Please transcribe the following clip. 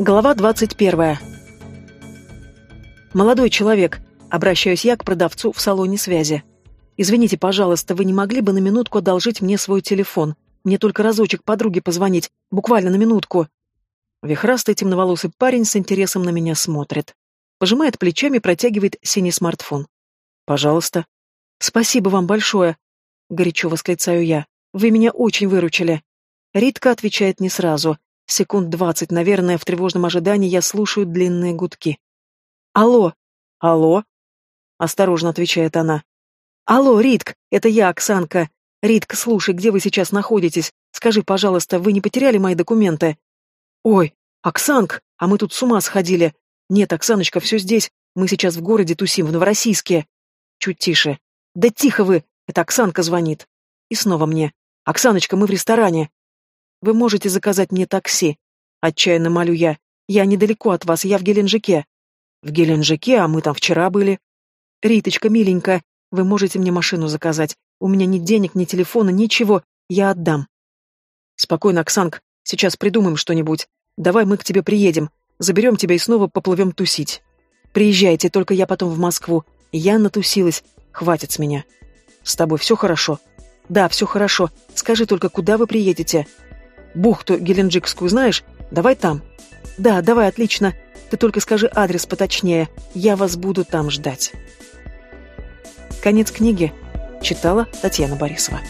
Глава 21. Молодой человек, обращаюсь я к продавцу в салоне связи. Извините, пожалуйста, вы не могли бы на минутку одолжить мне свой телефон? Мне только разочек подруге позвонить, буквально на минутку. Вихрастый темноволосый парень с интересом на меня смотрит. Пожимает плечами, протягивает синий смартфон. Пожалуйста. Спасибо вам большое, горячо восклицаю я. Вы меня очень выручили. Ритка отвечает не сразу. Секунд двадцать, наверное, в тревожном ожидании я слушаю длинные гудки. «Алло!» «Алло?» — осторожно отвечает она. «Алло, Ритк, это я, Оксанка. Ритк, слушай, где вы сейчас находитесь? Скажи, пожалуйста, вы не потеряли мои документы?» «Ой, Оксанк, а мы тут с ума сходили. Нет, Оксаночка, все здесь. Мы сейчас в городе тусим, в Новороссийске». Чуть тише. «Да тихо вы! Это Оксанка звонит». И снова мне. «Оксаночка, мы в ресторане. Вы можете заказать мне такси. Отчаянно молю я. Я недалеко от вас, я в Геленджике. В Геленджике, а мы там вчера были. Риточка, миленькая, вы можете мне машину заказать. У меня ни денег, ни телефона, ничего. Я отдам. Спокойно, Оксанк. Сейчас придумаем что-нибудь. Давай мы к тебе приедем. Заберем тебя и снова поплывем тусить. Приезжайте, только я потом в Москву. Я натусилась. Хватит с меня. С тобой все хорошо? Да, все хорошо. Скажи только, куда вы приедете? Бухту Геленджикскую знаешь? Давай там. Да, давай, отлично. Ты только скажи адрес поточнее. Я вас буду там ждать. Конец книги. Читала Татьяна Борисова.